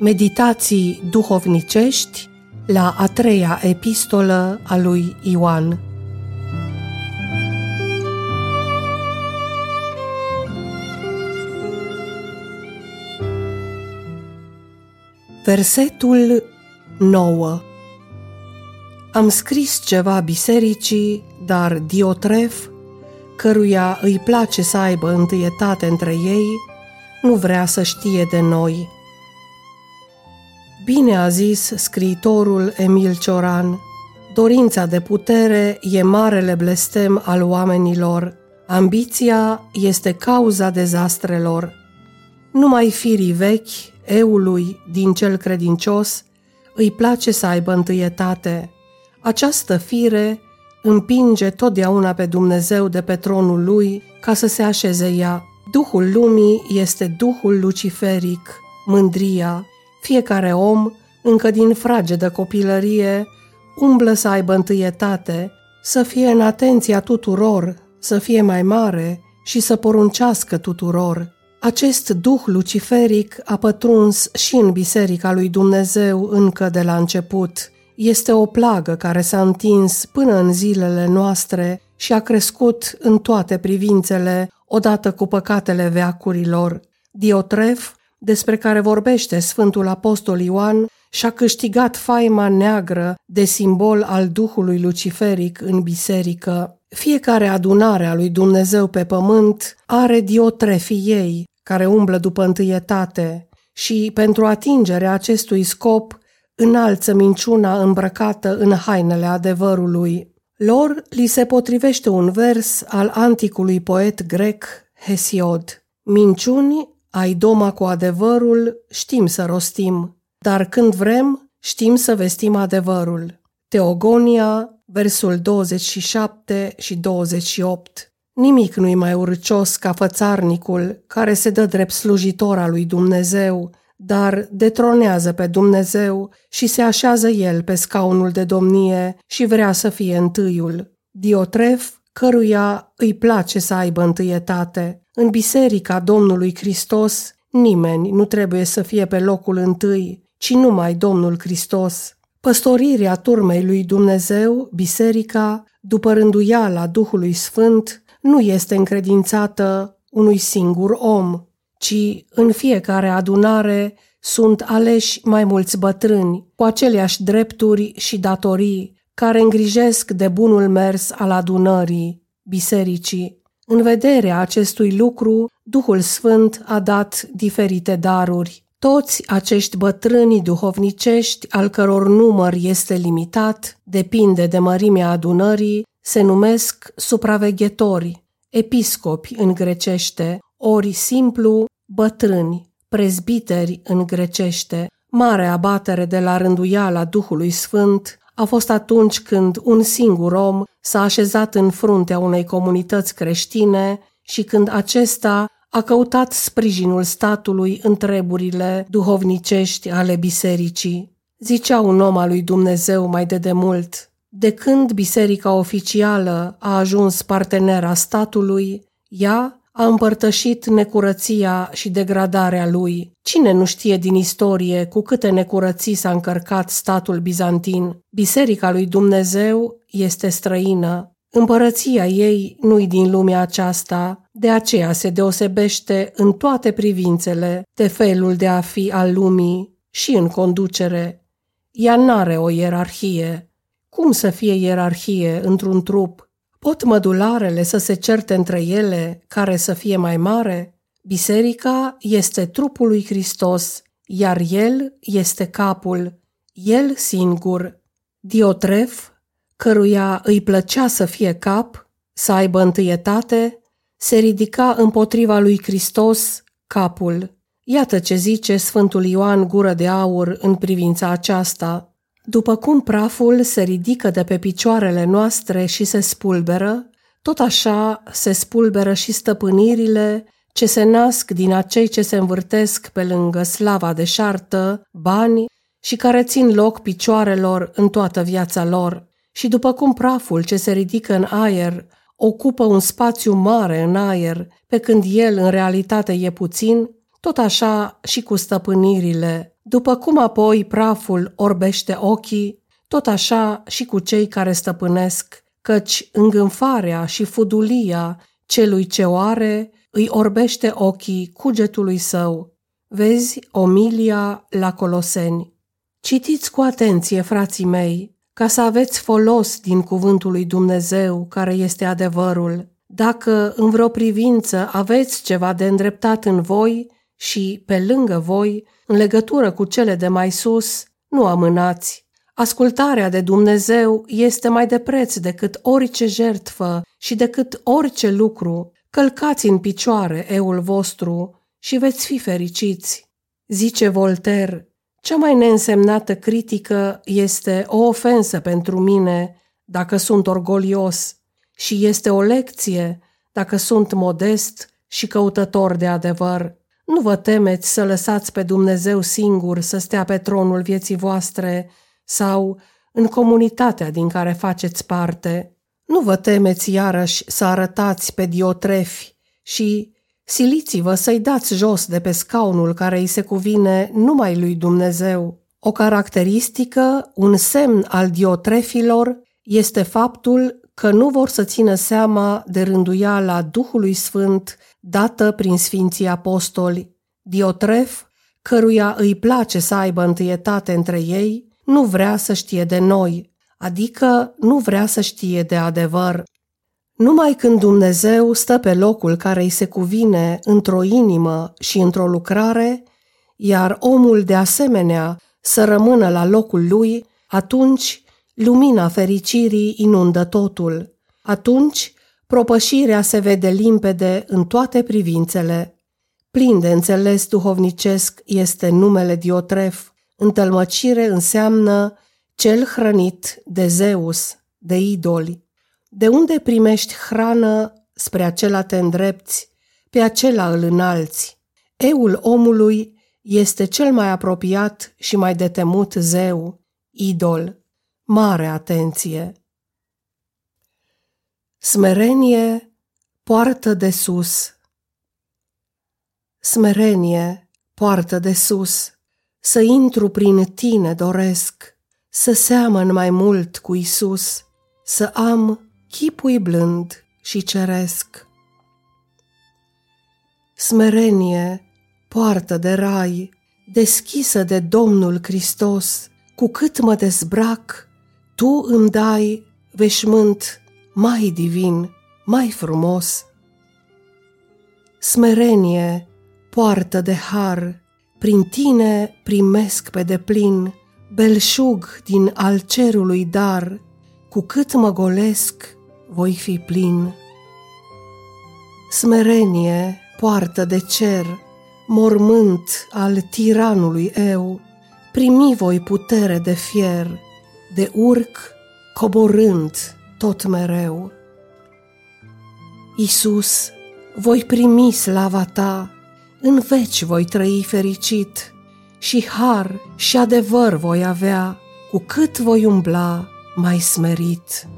Meditații duhovnicești la a treia epistolă a lui Ioan. Versetul 9 Am scris ceva bisericii, dar Diotref, căruia îi place să aibă întâietate între ei, nu vrea să știe de noi. Bine a zis scriitorul Emil Cioran, dorința de putere e marele blestem al oamenilor, ambiția este cauza dezastrelor. Numai firii vechi, eului din cel credincios, îi place să aibă întâietate. Această fire împinge totdeauna pe Dumnezeu de pe tronul lui ca să se așeze ea. Duhul lumii este duhul luciferic, mândria. Fiecare om, încă din fragedă copilărie, umblă să aibă întâietate, să fie în atenția tuturor, să fie mai mare și să poruncească tuturor. Acest duh luciferic a pătruns și în Biserica lui Dumnezeu încă de la început. Este o plagă care s-a întins până în zilele noastre și a crescut în toate privințele odată cu păcatele veacurilor. Diotref, despre care vorbește Sfântul Apostol Ioan, și-a câștigat faima neagră de simbol al Duhului Luciferic în biserică. Fiecare adunare a lui Dumnezeu pe pământ are diotrefii ei, care umblă după întâietate, și pentru atingerea acestui scop înalță minciuna îmbrăcată în hainele adevărului. Lor li se potrivește un vers al anticului poet grec Hesiod. Minciuni ai doma cu adevărul, știm să rostim, dar când vrem, știm să vestim adevărul. Teogonia, versul 27 și 28. Nimic nu-i mai urcios ca fățarnicul care se dă drept slujitor al lui Dumnezeu, dar detronează pe Dumnezeu și se așează el pe scaunul de domnie și vrea să fie întâiul. Diotref, căruia îi place să aibă întâietate. În biserica Domnului Hristos, nimeni nu trebuie să fie pe locul întâi, ci numai Domnul Hristos. Păstorirea turmei lui Dumnezeu, biserica, după rânduiala Duhului Sfânt, nu este încredințată unui singur om, ci în fiecare adunare sunt aleși mai mulți bătrâni, cu aceleași drepturi și datorii, care îngrijesc de bunul mers al adunării, bisericii. În vederea acestui lucru, Duhul Sfânt a dat diferite daruri. Toți acești bătrâni duhovnicești, al căror număr este limitat, depinde de mărimea adunării, se numesc supraveghetori, episcopi în grecește, ori simplu bătrâni, prezbiteri în grecește. Mare abatere de la rânduiala Duhului Sfânt a fost atunci când un singur om s-a așezat în fruntea unei comunități creștine și când acesta a căutat sprijinul statului în treburile duhovnicești ale bisericii. Zicea un om al lui Dumnezeu mai de demult, de când biserica oficială a ajuns partenera statului, ea a împărtășit necurăția și degradarea lui. Cine nu știe din istorie cu câte necurății s-a încărcat statul bizantin? Biserica lui Dumnezeu este străină. Împărăția ei nu-i din lumea aceasta, de aceea se deosebește în toate privințele de felul de a fi al lumii și în conducere. Ea n-are o ierarhie. Cum să fie ierarhie într-un trup Pot mădularele să se certe între ele care să fie mai mare? Biserica este trupul lui Hristos, iar El este capul, El singur. Diotref, căruia îi plăcea să fie cap, să aibă întâietate, se ridica împotriva lui Hristos, capul. Iată ce zice Sfântul Ioan Gură de Aur în privința aceasta. După cum praful se ridică de pe picioarele noastre și se spulberă, tot așa se spulberă și stăpânirile ce se nasc din acei ce se învârtesc pe lângă slava deșartă, bani și care țin loc picioarelor în toată viața lor. Și după cum praful ce se ridică în aer ocupă un spațiu mare în aer, pe când el în realitate e puțin, tot așa și cu stăpânirile După cum apoi praful orbește ochii, tot așa și cu cei care stăpânesc, căci îngânfarea și fudulia celui ce o are îi orbește ochii cugetului său. Vezi Omilia la Coloseni. Citiți cu atenție, frații mei, ca să aveți folos din cuvântul lui Dumnezeu, care este adevărul. Dacă în vreo privință aveți ceva de îndreptat în voi și pe lângă voi, în legătură cu cele de mai sus, nu amânați. Ascultarea de Dumnezeu este mai de preț decât orice jertfă și decât orice lucru. Călcați în picioare eul vostru și veți fi fericiți. Zice Voltaire, cea mai neînsemnată critică este o ofensă pentru mine dacă sunt orgolios și este o lecție dacă sunt modest și căutător de adevăr. Nu vă temeți să lăsați pe Dumnezeu singur să stea pe tronul vieții voastre sau în comunitatea din care faceți parte. Nu vă temeți iarăși să arătați pe diotrefi și siliți-vă să-i dați jos de pe scaunul care îi se cuvine numai lui Dumnezeu. O caracteristică, un semn al diotrefilor este faptul că nu vor să țină seama de rânduiala Duhului Sfânt dată prin Sfinții Apostoli. Diotref, căruia îi place să aibă întâietate între ei, nu vrea să știe de noi, adică nu vrea să știe de adevăr. Numai când Dumnezeu stă pe locul care îi se cuvine într-o inimă și într-o lucrare, iar omul de asemenea să rămână la locul lui, atunci lumina fericirii inundă totul. Atunci propășirea se vede limpede în toate privințele. Plin de înțeles duhovnicesc este numele Diotref. Întâlmăcire înseamnă cel hrănit de Zeus, de idoli. De unde primești hrană, spre acela te îndrepți, pe acela îl înalți. Eul omului este cel mai apropiat și mai detemut zeu, idol. Mare atenție! Smerenie poartă de sus. Smerenie poartă de sus. Să intru prin tine doresc, să seamăn mai mult cu Isus, să am chipui blând și ceresc. Smerenie poartă de rai, deschisă de Domnul Hristos, cu cât mă dezbrac, tu îmi dai veșmânt mai divin, mai frumos. Smerenie, poartă de har, prin tine primesc pe deplin belșug din al cerului dar, cu cât mă golesc, voi fi plin. Smerenie, poartă de cer, mormânt al tiranului eu, primi voi putere de fier, de urc coborând tot mereu. Isus, voi primi slava ta, în veci voi trăi fericit și har și adevăr voi avea, cu cât voi umbla mai smerit.